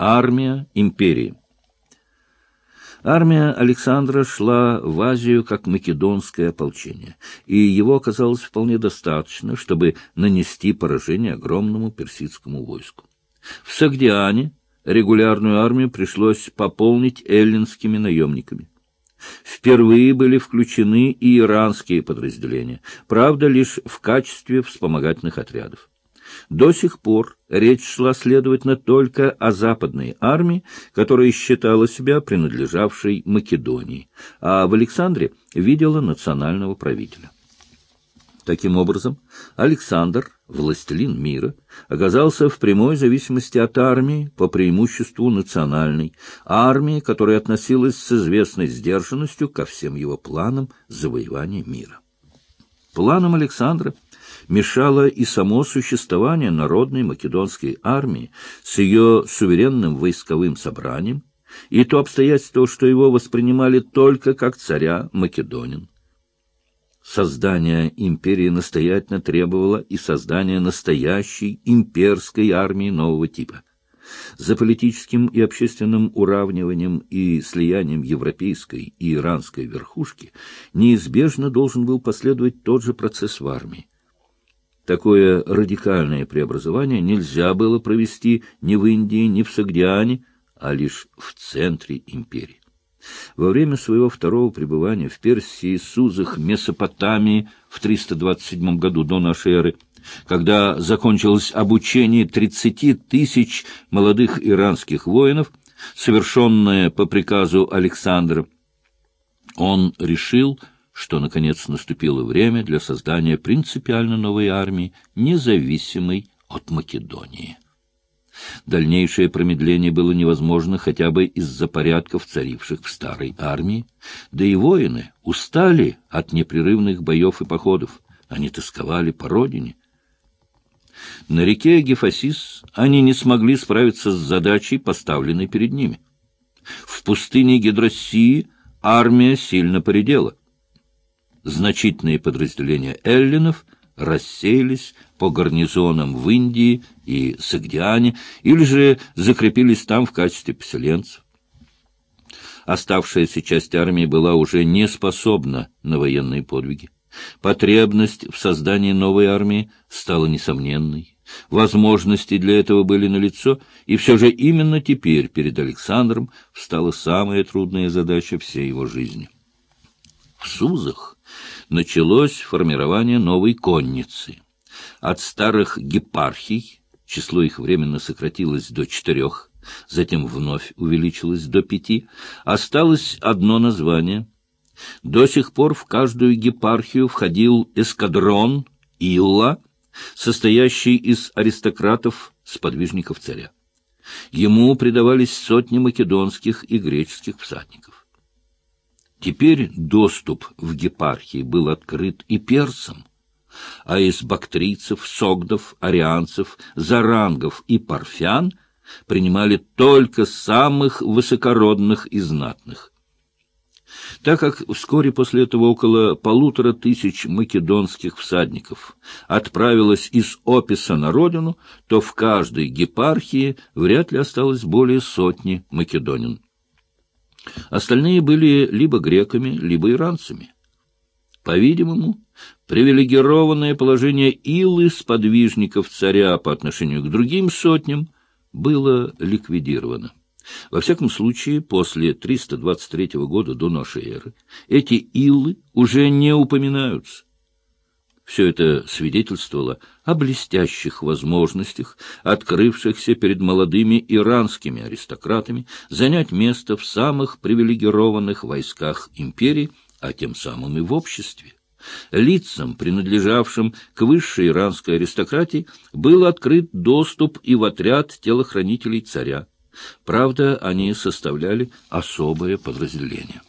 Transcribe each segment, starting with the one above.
Армия империи. Армия Александра шла в Азию как македонское ополчение, и его оказалось вполне достаточно, чтобы нанести поражение огромному персидскому войску. В Сагдиане регулярную армию пришлось пополнить эллинскими наемниками. Впервые были включены и иранские подразделения, правда, лишь в качестве вспомогательных отрядов. До сих пор речь шла, следовательно, только о западной армии, которая считала себя принадлежавшей Македонии, а в Александре видела национального правителя. Таким образом, Александр, властелин мира, оказался в прямой зависимости от армии, по преимуществу национальной, армии, которая относилась с известной сдержанностью ко всем его планам завоевания мира. Планам Александра мешало и само существование народной македонской армии с ее суверенным войсковым собранием, и то обстоятельство, что его воспринимали только как царя Македонин. Создание империи настоятельно требовало и создания настоящей имперской армии нового типа. За политическим и общественным уравниванием и слиянием европейской и иранской верхушки неизбежно должен был последовать тот же процесс в армии. Такое радикальное преобразование нельзя было провести ни в Индии, ни в Сагдиане, а лишь в центре империи. Во время своего второго пребывания в Персии, Сузах, Месопотамии в 327 году до нашей эры, когда закончилось обучение 30 тысяч молодых иранских воинов, совершенное по приказу Александра, он решил, что, наконец, наступило время для создания принципиально новой армии, независимой от Македонии. Дальнейшее промедление было невозможно хотя бы из-за порядков, царивших в старой армии, да и воины устали от непрерывных боев и походов, они тосковали по родине. На реке Гефасис они не смогли справиться с задачей, поставленной перед ними. В пустыне Гидроссии армия сильно поредела значительные подразделения эллинов рассеялись по гарнизонам в Индии и Сагдиане или же закрепились там в качестве поселенцев. Оставшаяся часть армии была уже не способна на военные подвиги. Потребность в создании новой армии стала несомненной. Возможности для этого были налицо, и все же именно теперь перед Александром встала самая трудная задача всей его жизни. В Сузах началось формирование новой конницы. От старых гепархий, число их временно сократилось до четырех, затем вновь увеличилось до пяти, осталось одно название. До сих пор в каждую гепархию входил эскадрон Илла, состоящий из аристократов-сподвижников царя. Ему предавались сотни македонских и греческих всадников. Теперь доступ в гепархии был открыт и персам, а из бактрийцев, согдов, арианцев, зарангов и парфян принимали только самых высокородных и знатных. Так как вскоре после этого около полутора тысяч македонских всадников отправилось из Описа на родину, то в каждой гепархии вряд ли осталось более сотни македонин. Остальные были либо греками, либо иранцами. По-видимому, привилегированное положение Илы сподвижников царя по отношению к другим сотням было ликвидировано. Во всяком случае, после 323 года до нашей эры эти Илы уже не упоминаются. Все это свидетельствовало о блестящих возможностях, открывшихся перед молодыми иранскими аристократами, занять место в самых привилегированных войсках империи, а тем самым и в обществе. Лицам, принадлежавшим к высшей иранской аристократии, был открыт доступ и в отряд телохранителей царя. Правда, они составляли особое подразделение.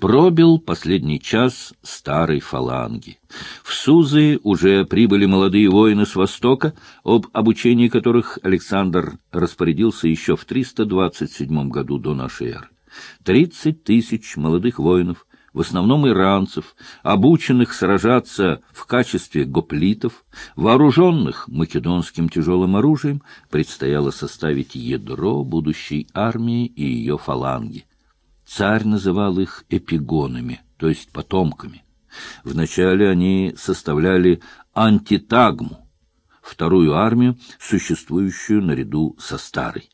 Пробил последний час старой фаланги. В Сузы уже прибыли молодые воины с Востока, об обучении которых Александр распорядился еще в 327 году до нашей эры. Тридцать тысяч молодых воинов, в основном иранцев, обученных сражаться в качестве гоплитов, вооруженных македонским тяжелым оружием, предстояло составить ядро будущей армии и ее фаланги. Царь называл их эпигонами, то есть потомками. Вначале они составляли антитагму, вторую армию, существующую наряду со старой.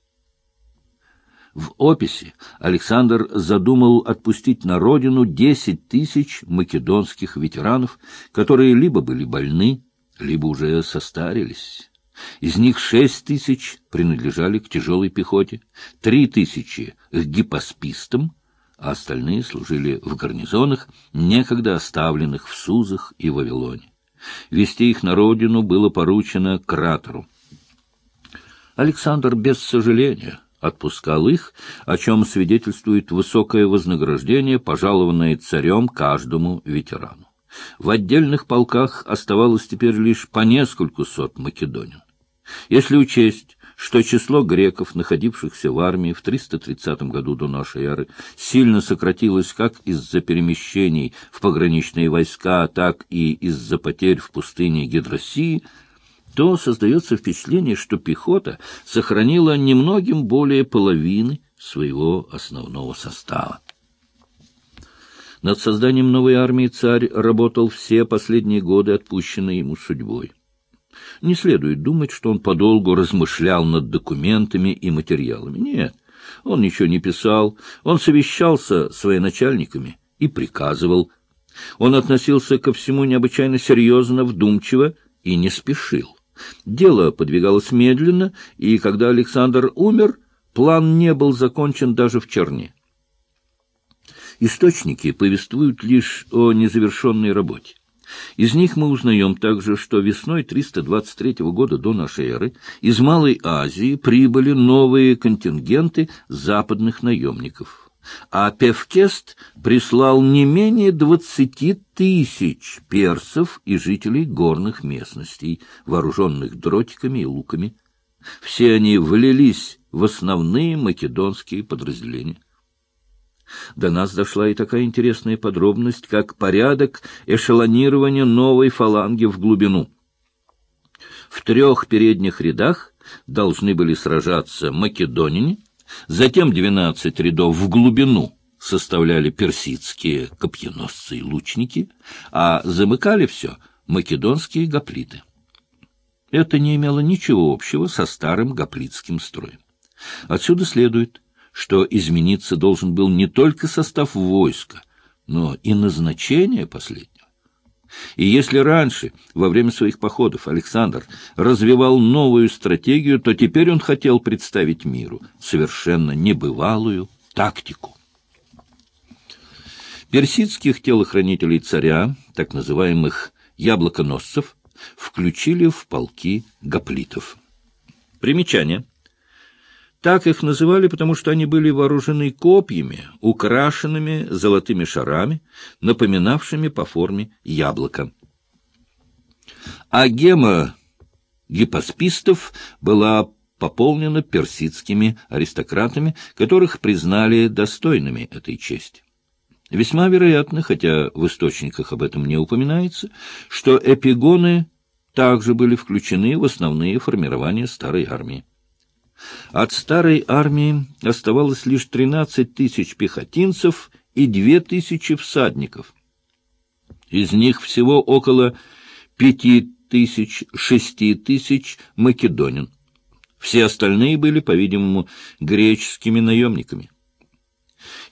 В описи Александр задумал отпустить на родину десять тысяч македонских ветеранов, которые либо были больны, либо уже состарились. Из них шесть тысяч принадлежали к тяжелой пехоте, три тысячи — к гипоспистам, а остальные служили в гарнизонах, некогда оставленных в Сузах и Вавилоне. Вести их на родину было поручено кратеру. Александр без сожаления отпускал их, о чем свидетельствует высокое вознаграждение, пожалованное царем каждому ветерану. В отдельных полках оставалось теперь лишь по нескольку сот македонин. Если учесть, что число греков, находившихся в армии в 330 году до нашей эры, сильно сократилось как из-за перемещений в пограничные войска, так и из-за потерь в пустыне Гидросии – то создается впечатление, что пехота сохранила немногим более половины своего основного состава. Над созданием новой армии царь работал все последние годы, отпущенные ему судьбой. Не следует думать, что он подолгу размышлял над документами и материалами. Нет, он ничего не писал, он совещался с военачальниками и приказывал. Он относился ко всему необычайно серьезно, вдумчиво и не спешил. Дело подвигалось медленно, и когда Александр умер, план не был закончен даже в Черне. Источники повествуют лишь о незавершенной работе. Из них мы узнаем также, что весной 323 года до нашей эры из Малой Азии прибыли новые контингенты западных наемников а Певкест прислал не менее двадцати тысяч персов и жителей горных местностей, вооруженных дротиками и луками. Все они влились в основные македонские подразделения. До нас дошла и такая интересная подробность, как порядок эшелонирования новой фаланги в глубину. В трех передних рядах должны были сражаться македонине, Затем двенадцать рядов в глубину составляли персидские копьеносцы и лучники, а замыкали все македонские гоплиты. Это не имело ничего общего со старым гоплитским строем. Отсюда следует, что измениться должен был не только состав войска, но и назначение последнего. И если раньше, во время своих походов, Александр развивал новую стратегию, то теперь он хотел представить миру совершенно небывалую тактику. Персидских телохранителей царя, так называемых яблоконосцев, включили в полки гоплитов. Примечание. Так их называли, потому что они были вооружены копьями, украшенными золотыми шарами, напоминавшими по форме яблоко. А гема гипоспистов была пополнена персидскими аристократами, которых признали достойными этой чести. Весьма вероятно, хотя в источниках об этом не упоминается, что эпигоны также были включены в основные формирования старой армии. От старой армии оставалось лишь 13 тысяч пехотинцев и 2 тысячи всадников. Из них всего около 5 тысяч, 6 тысяч македонин. Все остальные были, по-видимому, греческими наемниками.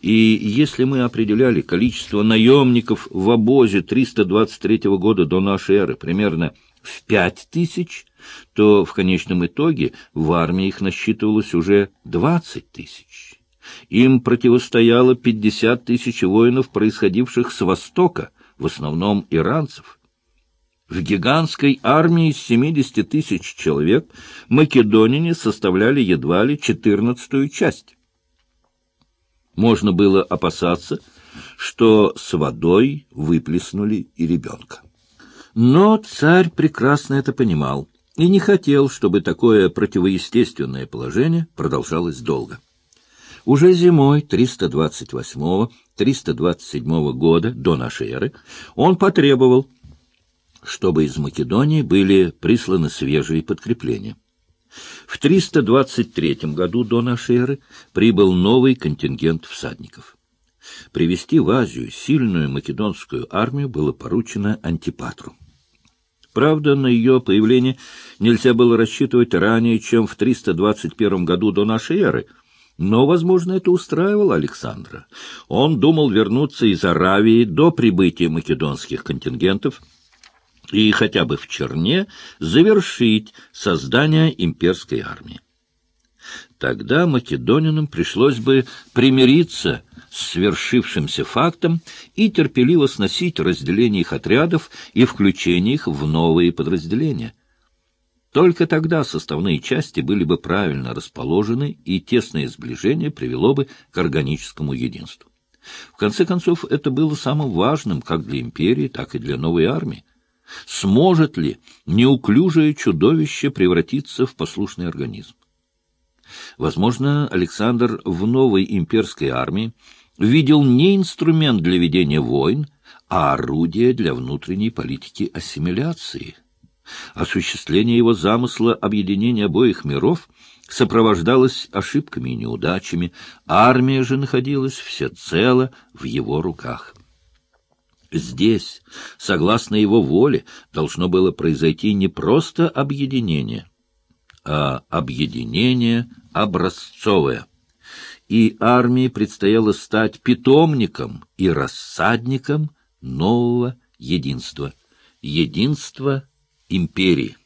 И если мы определяли количество наемников в обозе 323 года до нашей эры примерно в пять тысяч, то в конечном итоге в армии их насчитывалось уже двадцать тысяч. Им противостояло пятьдесят тысяч воинов, происходивших с востока, в основном иранцев. В гигантской армии из семидесяти тысяч человек македонине составляли едва ли четырнадцатую часть. Можно было опасаться, что с водой выплеснули и ребенка. Но царь прекрасно это понимал и не хотел, чтобы такое противоестественное положение продолжалось долго. Уже зимой 328-327 года до нашей эры он потребовал, чтобы из Македонии были присланы свежие подкрепления. В 323 году до нашей эры прибыл новый контингент всадников. Привести в Азию сильную македонскую армию было поручено Антипатру. Правда, на ее появление нельзя было рассчитывать ранее, чем в 321 году до нашей эры, но, возможно, это устраивало Александра. Он думал вернуться из Аравии до прибытия македонских контингентов и хотя бы в Черне завершить создание имперской армии. Тогда македонянам пришлось бы примириться с свершившимся фактом и терпеливо сносить разделение их отрядов и включение их в новые подразделения. Только тогда составные части были бы правильно расположены, и тесное сближение привело бы к органическому единству. В конце концов, это было самым важным как для империи, так и для новой армии. Сможет ли неуклюжее чудовище превратиться в послушный организм? Возможно, Александр в новой имперской армии видел не инструмент для ведения войн, а орудие для внутренней политики ассимиляции. Осуществление его замысла объединения обоих миров сопровождалось ошибками и неудачами, армия же находилась всецело в его руках. Здесь, согласно его воле, должно было произойти не просто объединение, а объединение образцовое. И армии предстояло стать питомником и рассадником нового единства, единства империи.